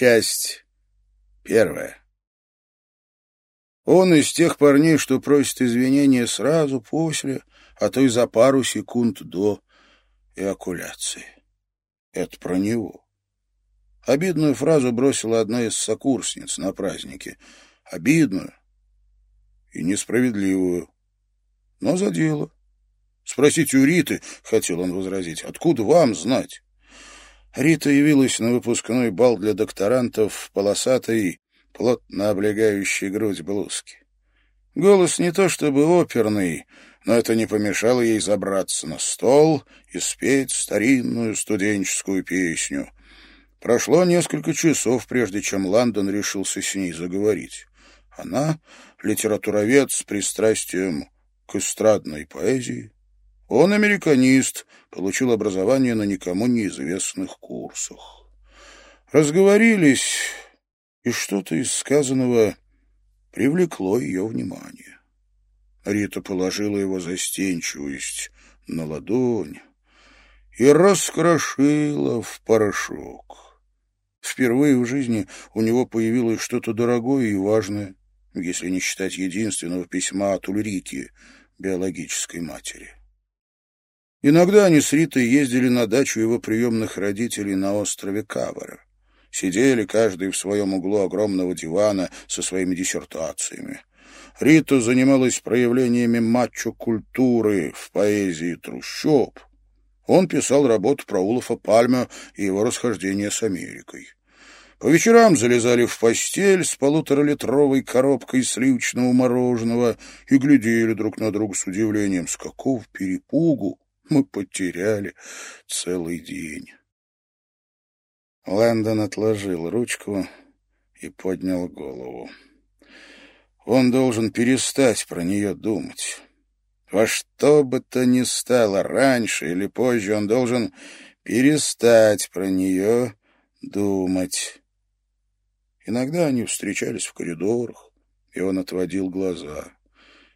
Часть первая. Он из тех парней, что просит извинения сразу после, а то и за пару секунд до эякуляции. Это про него. Обидную фразу бросила одна из сокурсниц на празднике. Обидную и несправедливую, но за дело. Спросите у Риты, — хотел он возразить, — откуда вам знать? Рита явилась на выпускной бал для докторантов в полосатой, плотно облегающей грудь блузки. Голос не то чтобы оперный, но это не помешало ей забраться на стол и спеть старинную студенческую песню. Прошло несколько часов, прежде чем Лондон решился с ней заговорить. Она — литературовед с пристрастием к эстрадной поэзии, он американист, получил образование на никому неизвестных курсах. Разговорились, и что-то из сказанного привлекло ее внимание. Рита положила его застенчивость на ладонь и раскрошила в порошок. Впервые в жизни у него появилось что-то дорогое и важное, если не считать единственного письма от Ульрики, биологической матери. Иногда они с Ритой ездили на дачу его приемных родителей на острове Кавара. Сидели каждый в своем углу огромного дивана со своими диссертациями. Рита занималась проявлениями мачо-культуры в поэзии трущоб. Он писал работу про Улафа Пальма и его расхождение с Америкой. По вечерам залезали в постель с полуторалитровой коробкой сливочного мороженого и глядели друг на друга с удивлением, с какого перепугу мы потеряли целый день. Лэндон отложил ручку и поднял голову. Он должен перестать про нее думать. Во что бы то ни стало, раньше или позже он должен перестать про нее думать. Иногда они встречались в коридорах, и он отводил глаза.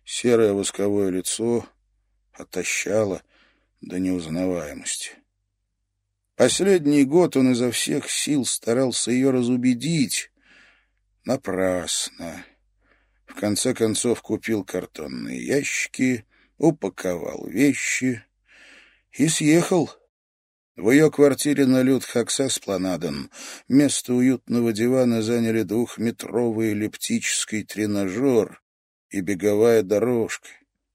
Серое восковое лицо отощало, до неузнаваемости. Последний год он изо всех сил старался ее разубедить. Напрасно. В конце концов купил картонные ящики, упаковал вещи и съехал. В ее квартире на Лют-Хаксас-Планаден место уютного дивана заняли двухметровый эллиптический тренажер и беговая дорожка,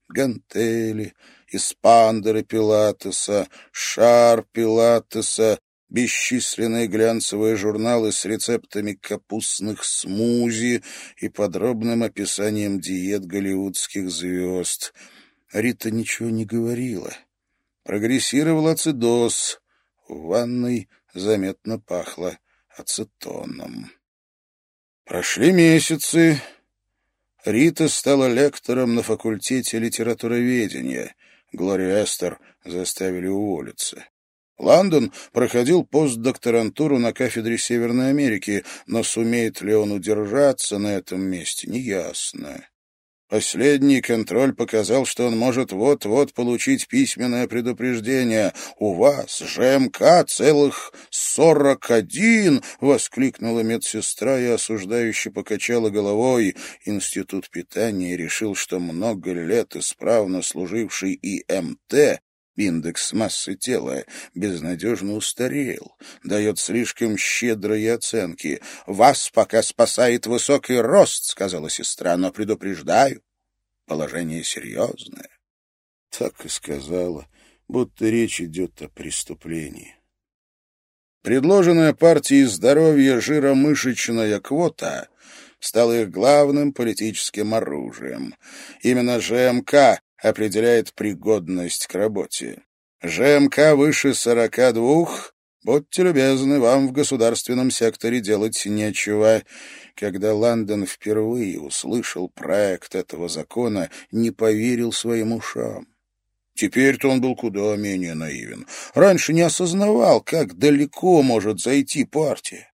гантели, испандеры Пилатеса, шар Пилатеса, бесчисленные глянцевые журналы с рецептами капустных смузи и подробным описанием диет голливудских звезд. Рита ничего не говорила. Прогрессировал ацидоз. В ванной заметно пахло ацетоном. Прошли месяцы. Рита стала лектором на факультете литературоведения. Глорию Эстер заставили уволиться. Лондон проходил постдокторантуру на кафедре Северной Америки, но сумеет ли он удержаться на этом месте, неясно. Последний контроль показал, что он может вот-вот получить письменное предупреждение. «У вас ЖМК целых сорок один!» — воскликнула медсестра и осуждающе покачала головой. Институт питания решил, что много лет исправно служивший ИМТ Индекс массы тела безнадежно устарел, дает слишком щедрые оценки. «Вас пока спасает высокий рост», — сказала сестра, — «но предупреждаю, положение серьезное». Так и сказала, будто речь идет о преступлении. Предложенная партией здоровья жиромышечная квота стала их главным политическим оружием. Именно ЖМК определяет пригодность к работе. ЖМК выше 42, будьте любезны, вам в государственном секторе делать нечего. Когда Лондон впервые услышал проект этого закона, не поверил своим ушам. Теперь-то он был куда менее наивен. Раньше не осознавал, как далеко может зайти партия.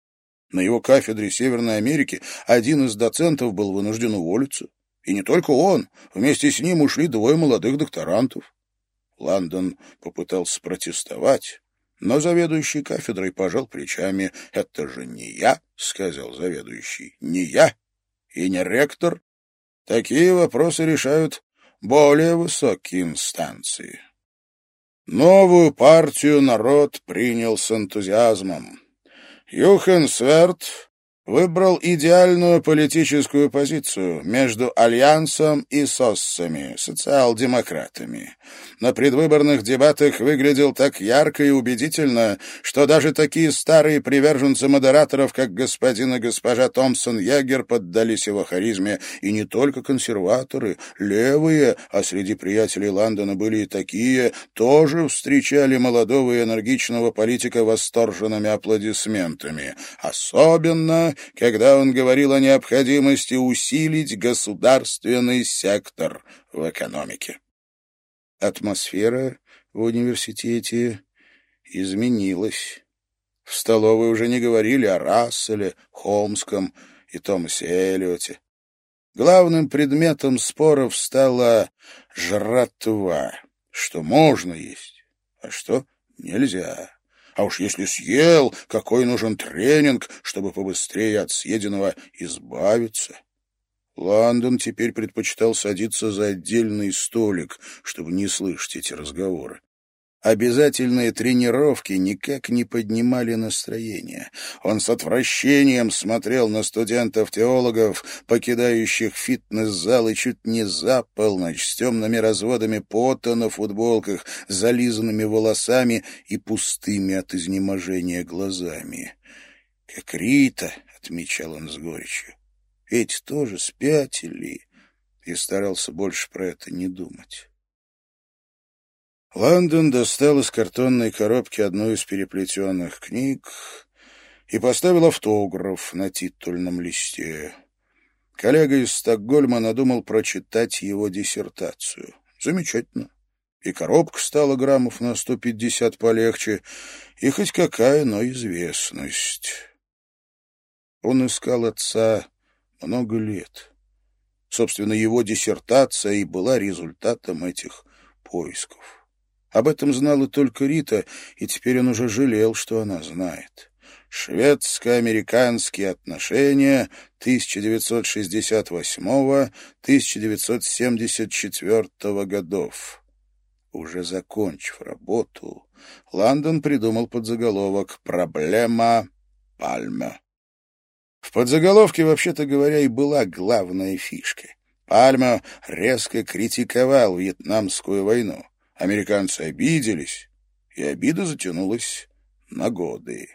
На его кафедре Северной Америки один из доцентов был вынужден уволиться. И не только он, вместе с ним ушли двое молодых докторантов. Лондон попытался протестовать, Но заведующий кафедрой пожал плечами. «Это же не я», — сказал заведующий, — «не я и не ректор. Такие вопросы решают более высокие инстанции». Новую партию народ принял с энтузиазмом. Юхен Сверд выбрал идеальную политическую позицию между Альянсом и СОСами, социал-демократами. На предвыборных дебатах выглядел так ярко и убедительно, что даже такие старые приверженцы модераторов, как господин и госпожа Томпсон-Ягер, поддались его харизме, и не только консерваторы, левые, а среди приятелей Лондона были и такие, тоже встречали молодого и энергичного политика восторженными аплодисментами. Особенно когда он говорил о необходимости усилить государственный сектор в экономике. Атмосфера в университете изменилась. В столовой уже не говорили о Расселе, Холмском и Томасе Эллиоте. Главным предметом споров стала жратва, что можно есть, а что нельзя. А уж если съел, какой нужен тренинг, чтобы побыстрее от съеденного избавиться. Лондон теперь предпочитал садиться за отдельный столик, чтобы не слышать эти разговоры. Обязательные тренировки никак не поднимали настроение. Он с отвращением смотрел на студентов-теологов, покидающих фитнес-залы чуть не за полночь, с темными разводами пота на футболках, зализанными волосами и пустыми от изнеможения глазами. «Как Рита», — отмечал он с горечью, — «эти тоже спятили», и старался больше про это не думать. Лондон достал из картонной коробки одну из переплетенных книг и поставил автограф на титульном листе. Коллега из Стокгольма надумал прочитать его диссертацию. Замечательно. И коробка стала граммов на сто пятьдесят полегче, и хоть какая, но известность. Он искал отца много лет. Собственно, его диссертация и была результатом этих поисков. Об этом знала только Рита, и теперь он уже жалел, что она знает. Шведско-американские отношения 1968-1974 годов. Уже закончив работу, Лондон придумал подзаголовок «Проблема Пальме». В подзаголовке, вообще-то говоря, и была главная фишка. Пальма резко критиковал Вьетнамскую войну. Американцы обиделись, и обида затянулась на годы.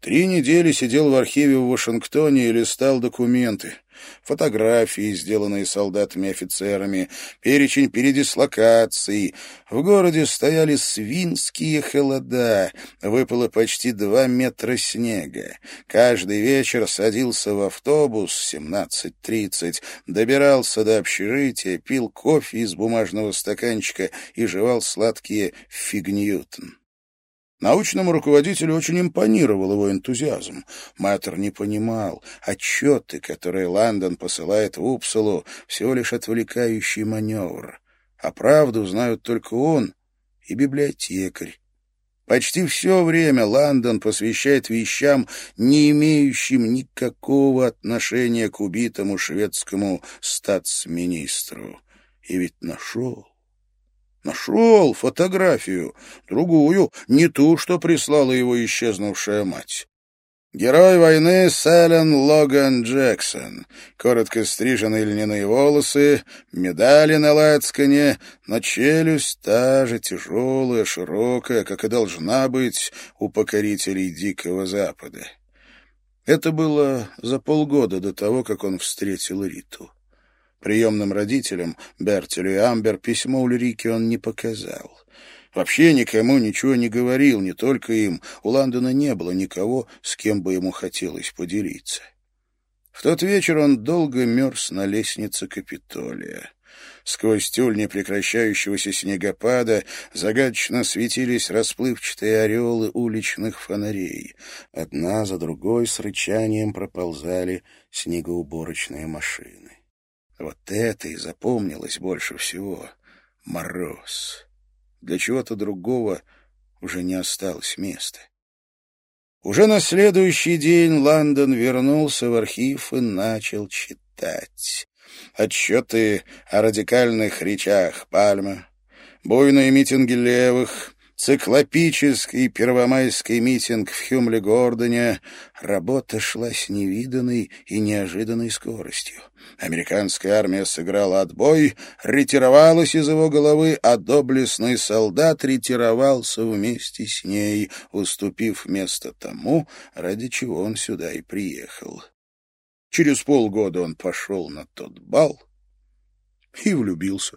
Три недели сидел в архиве в Вашингтоне и листал документы. Фотографии, сделанные солдатами офицерами, перечень передислокаций. В городе стояли свинские холода, выпало почти два метра снега. Каждый вечер садился в автобус 17.30, добирался до общежития, пил кофе из бумажного стаканчика и жевал сладкие фигньютон. Научному руководителю очень импонировал его энтузиазм. Мэтр не понимал, отчеты, которые Лондон посылает в Упсалу, всего лишь отвлекающий маневр. А правду знают только он и библиотекарь. Почти все время Лондон посвящает вещам, не имеющим никакого отношения к убитому шведскому статс-министру. И ведь нашел. Нашел фотографию, другую, не ту, что прислала его исчезнувшая мать. Герой войны Селен Логан Джексон. Коротко стриженные льняные волосы, медали на лацкане, но челюсть та же тяжелая, широкая, как и должна быть у покорителей Дикого Запада. Это было за полгода до того, как он встретил Риту. Приемным родителям, Бертелю и Амбер, письмо Ульрике он не показал. Вообще никому ничего не говорил, не только им. У Ландона не было никого, с кем бы ему хотелось поделиться. В тот вечер он долго мерз на лестнице Капитолия. Сквозь тюль непрекращающегося снегопада загадочно светились расплывчатые ореолы уличных фонарей. Одна за другой с рычанием проползали снегоуборочные машины. Вот это и запомнилось больше всего. Мороз. Для чего-то другого уже не осталось места. Уже на следующий день Лондон вернулся в архив и начал читать. Отчеты о радикальных речах Пальма, буйные митинги левых, циклопический первомайский митинг в Хюмле-Гордоне, работа шла с невиданной и неожиданной скоростью. Американская армия сыграла отбой, ретировалась из его головы, а доблестный солдат ретировался вместе с ней, уступив место тому, ради чего он сюда и приехал. Через полгода он пошел на тот бал и влюбился.